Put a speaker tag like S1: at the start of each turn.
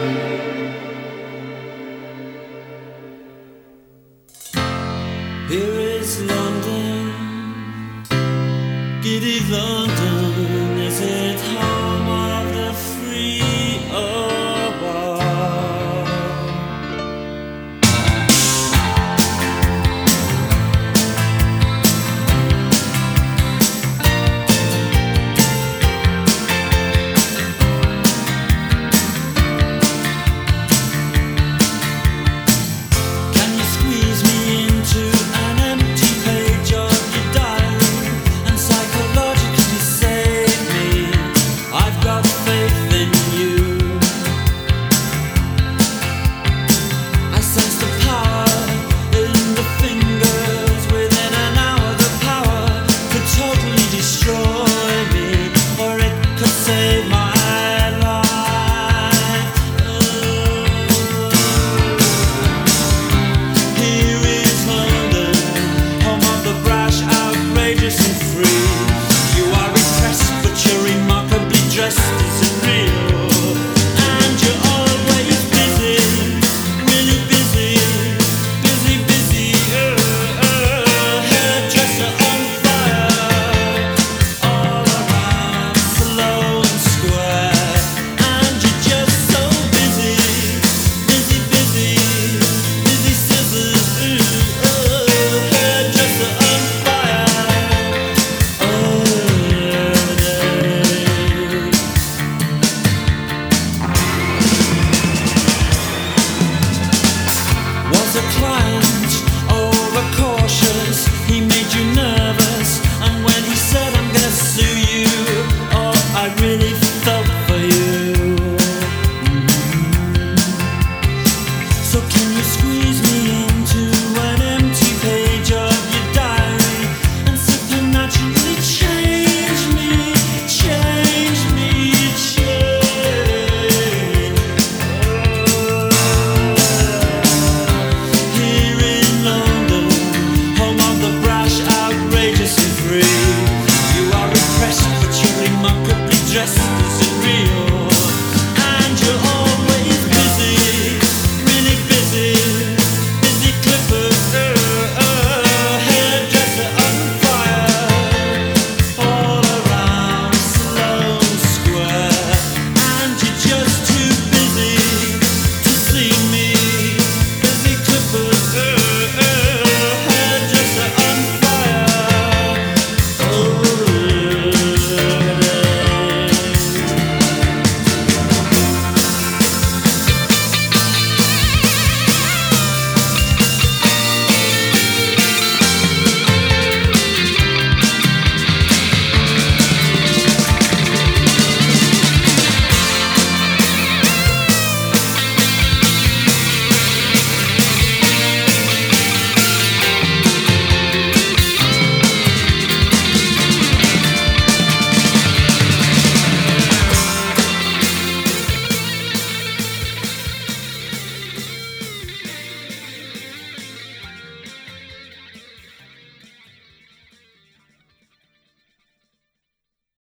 S1: Here is London, giddy London.